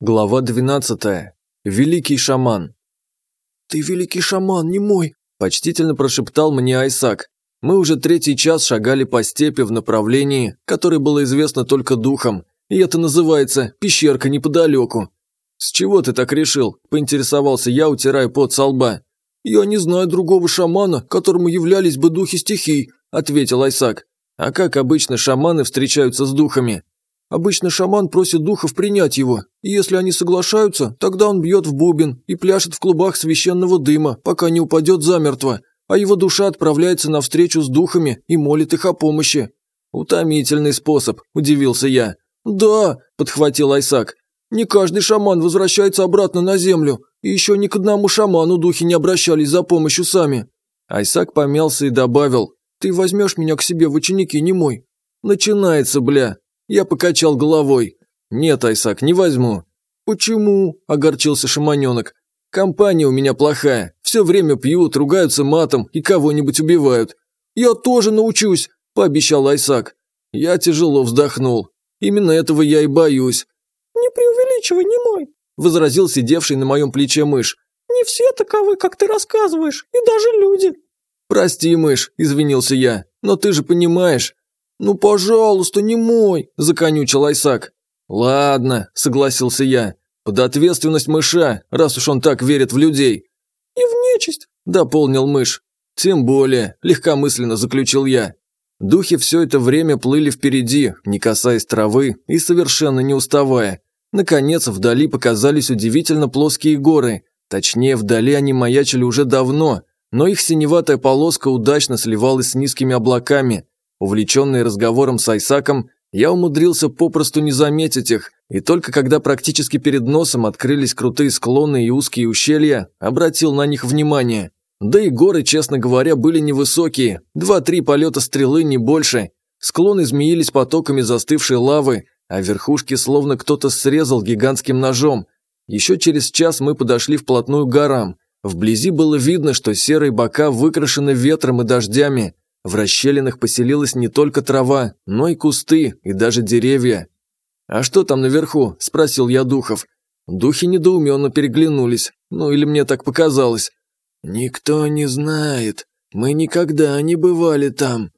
Глава 12. Великий шаман. «Ты великий шаман, не мой!» – почтительно прошептал мне Айсак. Мы уже третий час шагали по степи в направлении, которое было известно только духам, и это называется «пещерка неподалеку». «С чего ты так решил?» – поинтересовался я, утирая пот со лба. «Я не знаю другого шамана, которому являлись бы духи стихий», – ответил Айсак. «А как обычно шаманы встречаются с духами?» Обычно шаман просит духов принять его, и если они соглашаются, тогда он бьет в бубен и пляшет в клубах священного дыма, пока не упадет замертво, а его душа отправляется навстречу с духами и молит их о помощи. «Утомительный способ», – удивился я. «Да», – подхватил Айсак. «Не каждый шаман возвращается обратно на землю, и еще ни к одному шаману духи не обращались за помощью сами». Айсак помялся и добавил, «Ты возьмешь меня к себе в ученики, не мой». «Начинается, бля», я покачал головой. «Нет, Айсак, не возьму». «Почему?» – огорчился Шаманенок. «Компания у меня плохая. Все время пьют, ругаются матом и кого-нибудь убивают». «Я тоже научусь», – пообещал Айсак. Я тяжело вздохнул. Именно этого я и боюсь. «Не преувеличивай, не мой», – возразил сидевший на моем плече мышь. «Не все таковы, как ты рассказываешь, и даже люди». «Прости, мышь», – извинился я, – «но ты же понимаешь». «Ну, пожалуйста, не мой!» – законючил Айсак. «Ладно», – согласился я, – «под ответственность мыша, раз уж он так верит в людей». «И в нечисть», – дополнил мышь. «Тем более», – легкомысленно заключил я. Духи все это время плыли впереди, не касаясь травы и совершенно не уставая. Наконец, вдали показались удивительно плоские горы. Точнее, вдали они маячили уже давно, но их синеватая полоска удачно сливалась с низкими облаками, Увлеченный разговором с Айсаком, я умудрился попросту не заметить их, и только когда практически перед носом открылись крутые склоны и узкие ущелья, обратил на них внимание. Да и горы, честно говоря, были невысокие, два-три полета стрелы, не больше. Склоны змеились потоками застывшей лавы, а верхушки словно кто-то срезал гигантским ножом. Еще через час мы подошли вплотную к горам. Вблизи было видно, что серые бока выкрашены ветром и дождями – в расщелинах поселилась не только трава, но и кусты, и даже деревья. «А что там наверху?» – спросил я духов. Духи недоуменно переглянулись, ну или мне так показалось. «Никто не знает. Мы никогда не бывали там».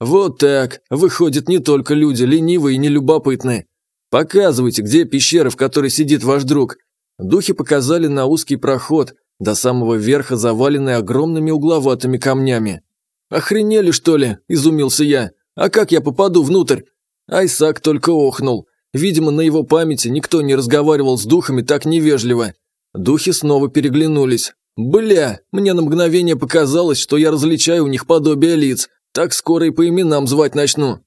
«Вот так. Выходит, не только люди ленивые и нелюбопытные. Показывайте, где пещера, в которой сидит ваш друг». Духи показали на узкий проход, до самого верха заваленный огромными угловатыми камнями. «Охренели, что ли?» – изумился я. «А как я попаду внутрь?» Айсак только охнул. Видимо, на его памяти никто не разговаривал с духами так невежливо. Духи снова переглянулись. «Бля, мне на мгновение показалось, что я различаю у них подобие лиц. Так скоро и по именам звать начну».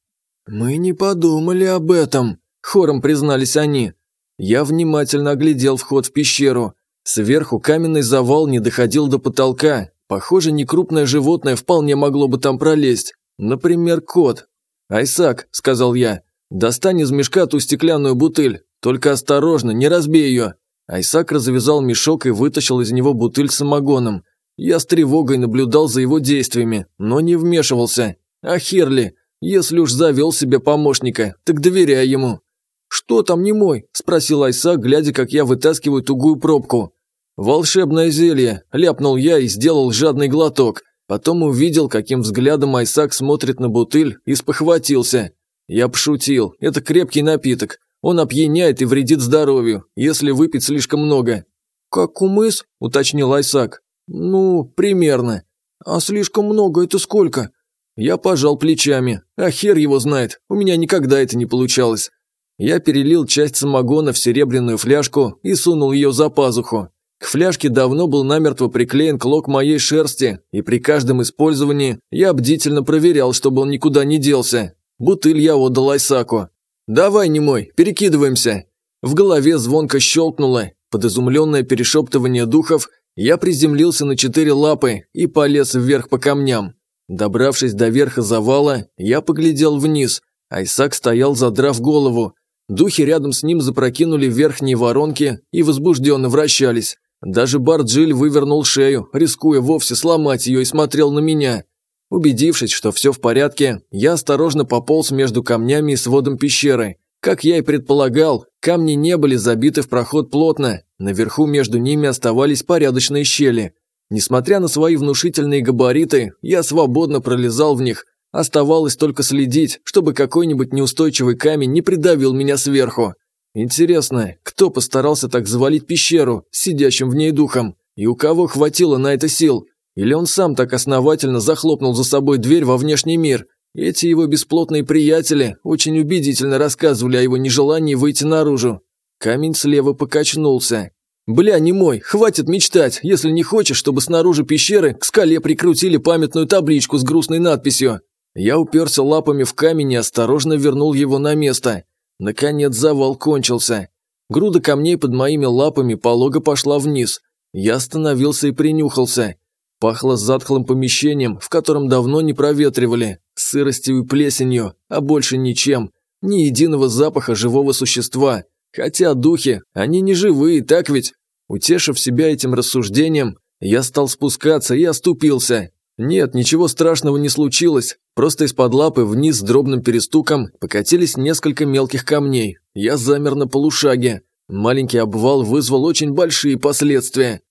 «Мы не подумали об этом», – хором признались они. Я внимательно оглядел вход в пещеру. Сверху каменный завал не доходил до потолка, Похоже, некрупное животное вполне могло бы там пролезть. Например, кот. «Айсак», – сказал я, – «достань из мешка ту стеклянную бутыль. Только осторожно, не разбей ее». Айсак развязал мешок и вытащил из него бутыль с самогоном. Я с тревогой наблюдал за его действиями, но не вмешивался. А Херли, если уж завел себе помощника, так доверяй ему. «Что там не мой?» – спросил Айсак, глядя, как я вытаскиваю тугую пробку. «Волшебное зелье!» – ляпнул я и сделал жадный глоток. Потом увидел, каким взглядом Айсак смотрит на бутыль и спохватился. Я пошутил, это крепкий напиток. Он опьяняет и вредит здоровью, если выпить слишком много. «Как кумыс?» – уточнил Айсак. «Ну, примерно». «А слишком много – это сколько?» Я пожал плечами. А хер его знает, у меня никогда это не получалось. Я перелил часть самогона в серебряную фляжку и сунул ее за пазуху. К фляжке давно был намертво приклеен клок моей шерсти, и при каждом использовании я бдительно проверял, чтобы он никуда не делся. Бутыль я отдал Айсаку. «Давай, немой, перекидываемся!» В голове звонко щелкнуло. Под изумленное перешептывание духов я приземлился на четыре лапы и полез вверх по камням. Добравшись до верха завала, я поглядел вниз. Айсак стоял, задрав голову. Духи рядом с ним запрокинули верхние воронки и возбужденно вращались. Даже Барджиль вывернул шею, рискуя вовсе сломать ее и смотрел на меня. Убедившись, что все в порядке, я осторожно пополз между камнями и сводом пещеры. Как я и предполагал, камни не были забиты в проход плотно, наверху между ними оставались порядочные щели. Несмотря на свои внушительные габариты, я свободно пролезал в них. Оставалось только следить, чтобы какой-нибудь неустойчивый камень не придавил меня сверху. Интересно, кто постарался так завалить пещеру, сидящим в ней духом, и у кого хватило на это сил? Или он сам так основательно захлопнул за собой дверь во внешний мир? Эти его бесплотные приятели очень убедительно рассказывали о его нежелании выйти наружу. Камень слева покачнулся. «Бля, не мой, хватит мечтать, если не хочешь, чтобы снаружи пещеры к скале прикрутили памятную табличку с грустной надписью». Я уперся лапами в камень и осторожно вернул его на место. Наконец завал кончился. Груда камней под моими лапами полого пошла вниз. Я остановился и принюхался. Пахло затхлым помещением, в котором давно не проветривали, сыростью и плесенью, а больше ничем. Ни единого запаха живого существа. Хотя духи, они не живые, так ведь? Утешив себя этим рассуждением, я стал спускаться и оступился. Нет, ничего страшного не случилось, Просто из-под лапы вниз с дробным перестуком покатились несколько мелких камней. Я замер на полушаге. Маленький обвал вызвал очень большие последствия.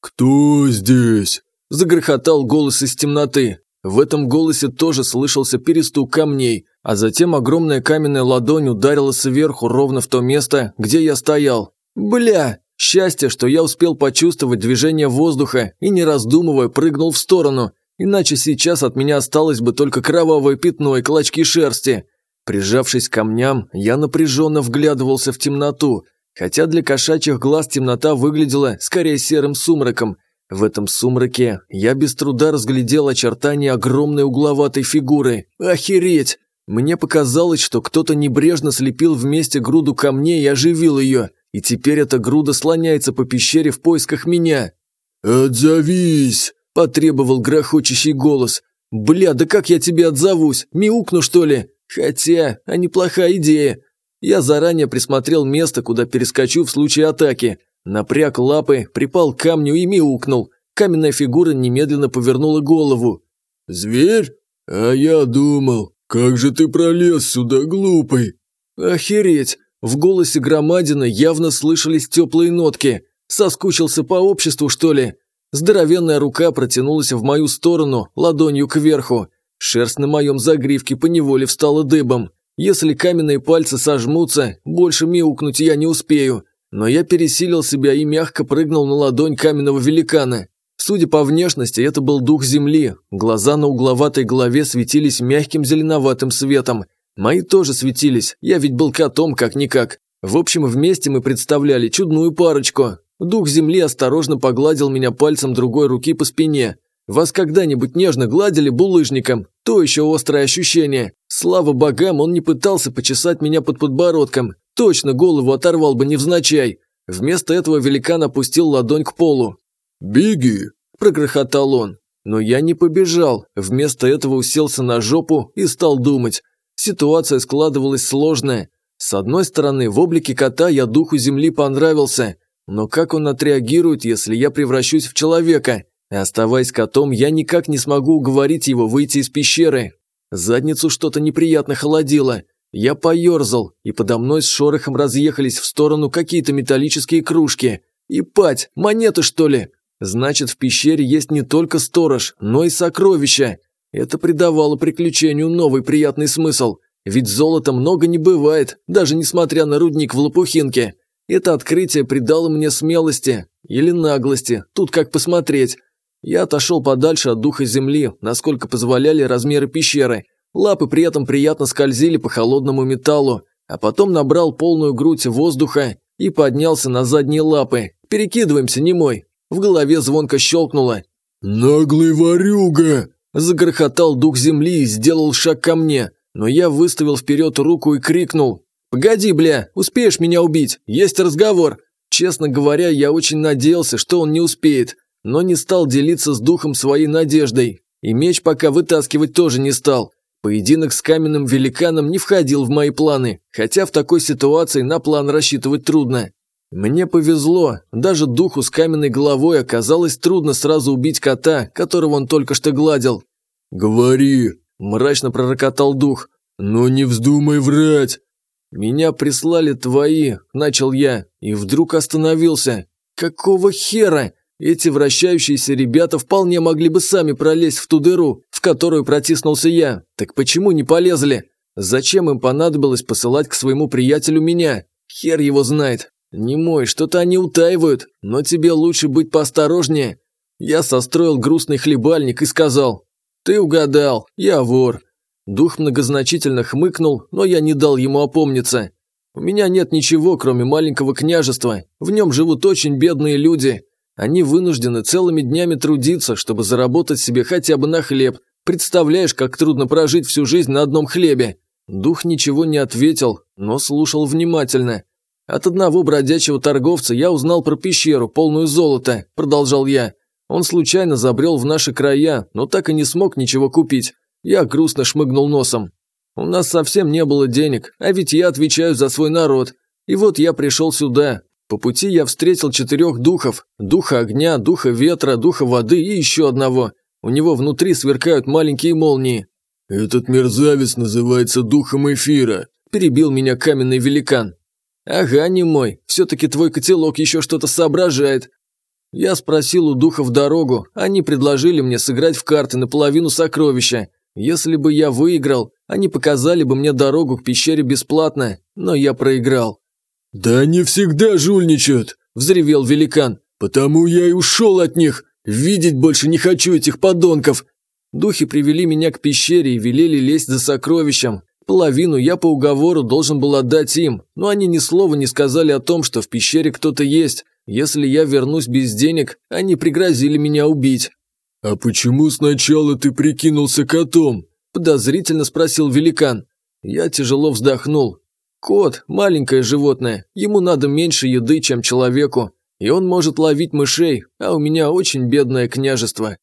«Кто здесь?» – загрохотал голос из темноты. В этом голосе тоже слышался перестук камней, а затем огромная каменная ладонь ударила сверху ровно в то место, где я стоял. «Бля!» Счастье, что я успел почувствовать движение воздуха и, не раздумывая, прыгнул в сторону. Иначе сейчас от меня осталось бы только кровавое пятно и клочки шерсти. Прижавшись к камням, я напряженно вглядывался в темноту, хотя для кошачьих глаз темнота выглядела скорее серым сумраком. В этом сумраке я без труда разглядел очертания огромной угловатой фигуры. Охереть! Мне показалось, что кто-то небрежно слепил вместе груду камней и оживил ее, и теперь эта груда слоняется по пещере в поисках меня. «Отзовись!» Потребовал грохочущий голос. «Бля, да как я тебе отзовусь? Миукну что ли? Хотя, а неплохая идея». Я заранее присмотрел место, куда перескочу в случае атаки. Напряг лапы, припал к камню и миукнул. Каменная фигура немедленно повернула голову. «Зверь? А я думал, как же ты пролез сюда, глупый!» «Охереть!» В голосе громадина явно слышались теплые нотки. «Соскучился по обществу, что ли?» Здоровенная рука протянулась в мою сторону, ладонью кверху. Шерсть на моем загривке поневоле встала дыбом. Если каменные пальцы сожмутся, больше мяукнуть я не успею. Но я пересилил себя и мягко прыгнул на ладонь каменного великана. Судя по внешности, это был дух земли. Глаза на угловатой голове светились мягким зеленоватым светом. Мои тоже светились, я ведь был котом как-никак. В общем, вместе мы представляли чудную парочку. Дух земли осторожно погладил меня пальцем другой руки по спине. Вас когда-нибудь нежно гладили булыжником? То еще острое ощущение. Слава богам, он не пытался почесать меня под подбородком. Точно голову оторвал бы невзначай. Вместо этого великан опустил ладонь к полу. «Беги!» – прогрохотал он. Но я не побежал, вместо этого уселся на жопу и стал думать. Ситуация складывалась сложная. С одной стороны, в облике кота я духу земли понравился – но как он отреагирует, если я превращусь в человека? И Оставаясь котом, я никак не смогу уговорить его выйти из пещеры. Задницу что-то неприятно холодило. Я поерзал, и подо мной с шорохом разъехались в сторону какие-то металлические кружки. И пать, монеты что ли? Значит, в пещере есть не только сторож, но и сокровища. Это придавало приключению новый приятный смысл. Ведь золота много не бывает, даже несмотря на рудник в Лопухинке. Это открытие придало мне смелости или наглости, тут как посмотреть. Я отошел подальше от духа земли, насколько позволяли размеры пещеры. Лапы при этом приятно скользили по холодному металлу, а потом набрал полную грудь воздуха и поднялся на задние лапы. Перекидываемся, немой. В голове звонко щелкнуло. «Наглый ворюга!» Загрохотал дух земли и сделал шаг ко мне, но я выставил вперед руку и крикнул. «Погоди, бля, успеешь меня убить? Есть разговор!» Честно говоря, я очень надеялся, что он не успеет, но не стал делиться с духом своей надеждой. И меч пока вытаскивать тоже не стал. Поединок с каменным великаном не входил в мои планы, хотя в такой ситуации на план рассчитывать трудно. Мне повезло, даже духу с каменной головой оказалось трудно сразу убить кота, которого он только что гладил. «Говори!» – мрачно пророкотал дух. «Но не вздумай врать! «Меня прислали твои», – начал я, и вдруг остановился. «Какого хера?» Эти вращающиеся ребята вполне могли бы сами пролезть в ту дыру, в которую протиснулся я. Так почему не полезли? Зачем им понадобилось посылать к своему приятелю меня? Хер его знает. Не мой, что-то они утаивают, но тебе лучше быть поосторожнее. Я состроил грустный хлебальник и сказал, «Ты угадал, я вор. Дух многозначительно хмыкнул, но я не дал ему опомниться. «У меня нет ничего, кроме маленького княжества. В нем живут очень бедные люди. Они вынуждены целыми днями трудиться, чтобы заработать себе хотя бы на хлеб. Представляешь, как трудно прожить всю жизнь на одном хлебе». Дух ничего не ответил, но слушал внимательно. «От одного бродячего торговца я узнал про пещеру, полную золота», – продолжал я. «Он случайно забрел в наши края, но так и не смог ничего купить. Я грустно шмыгнул носом. «У нас совсем не было денег, а ведь я отвечаю за свой народ. И вот я пришел сюда. По пути я встретил четырех духов. Духа огня, духа ветра, духа воды и еще одного. У него внутри сверкают маленькие молнии». «Этот мерзавец называется духом эфира», – перебил меня каменный великан. «Ага, не мой, все-таки твой котелок еще что-то соображает», я спросил у духов дорогу, они предложили мне сыграть в карты наполовину сокровища. Если бы я выиграл, они показали бы мне дорогу к пещере бесплатно, но я проиграл». «Да они всегда жульничают», – взревел великан. «Потому я и ушел от них. Видеть больше не хочу этих подонков». Духи привели меня к пещере и велели лезть за сокровищем. Половину я по уговору должен был отдать им, но они ни слова не сказали о том, что в пещере кто-то есть. Если я вернусь без денег, они пригрозили меня убить. «А почему сначала ты прикинулся котом?» – подозрительно спросил великан. Я тяжело вздохнул. «Кот – маленькое животное, ему надо меньше еды, чем человеку, и он может ловить мышей, а у меня очень бедное княжество.